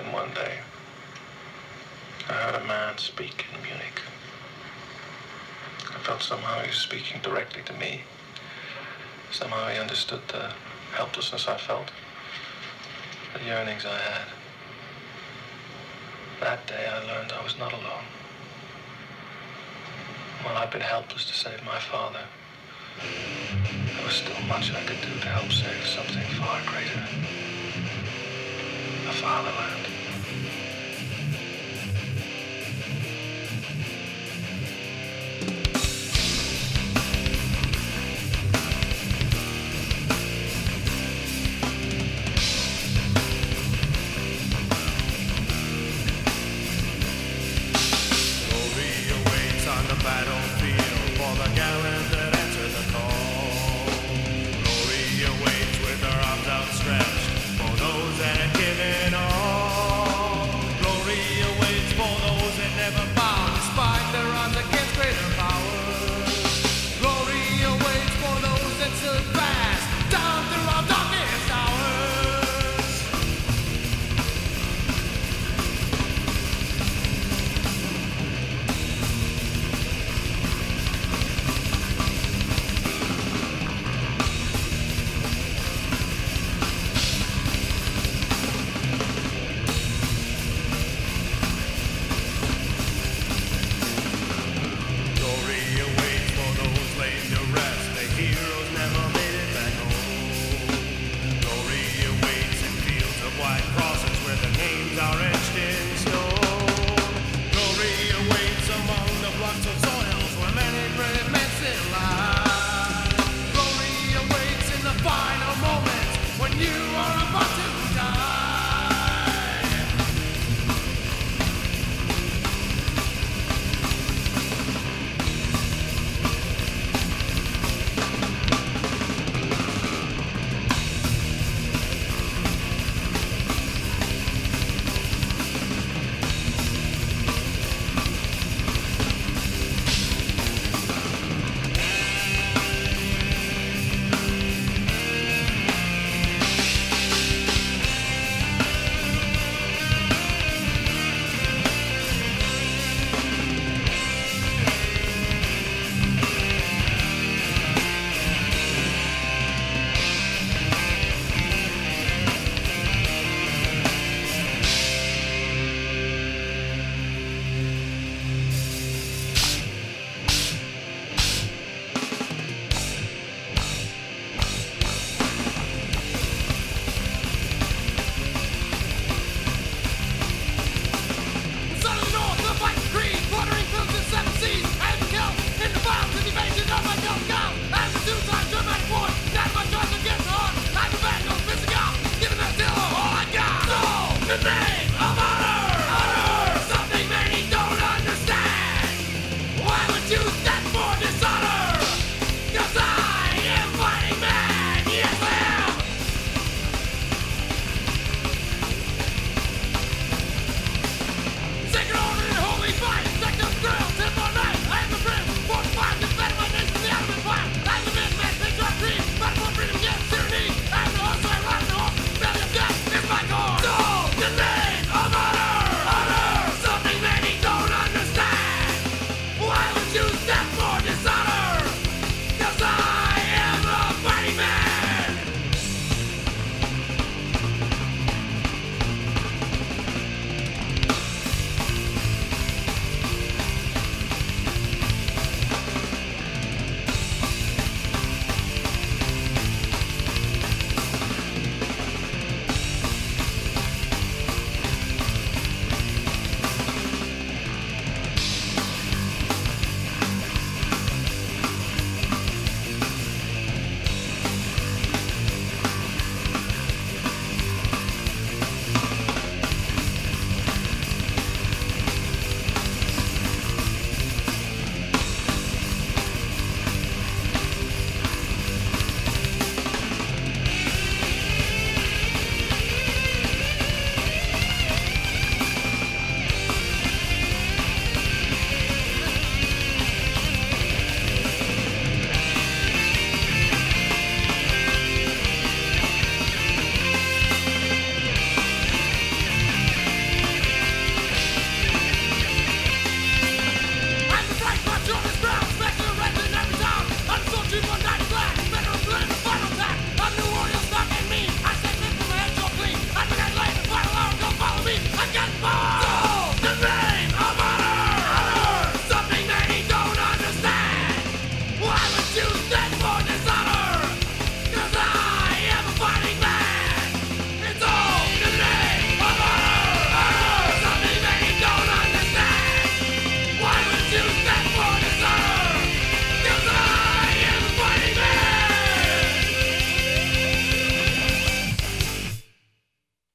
happened one day. I heard a man speak in Munich. I felt somehow he was speaking directly to me. Somehow he understood the helplessness I felt, the yearnings I had. That day I learned I was not alone. While I'd been helpless to save my father, there was still much I could do to help save something far greater. A fatherland. the night.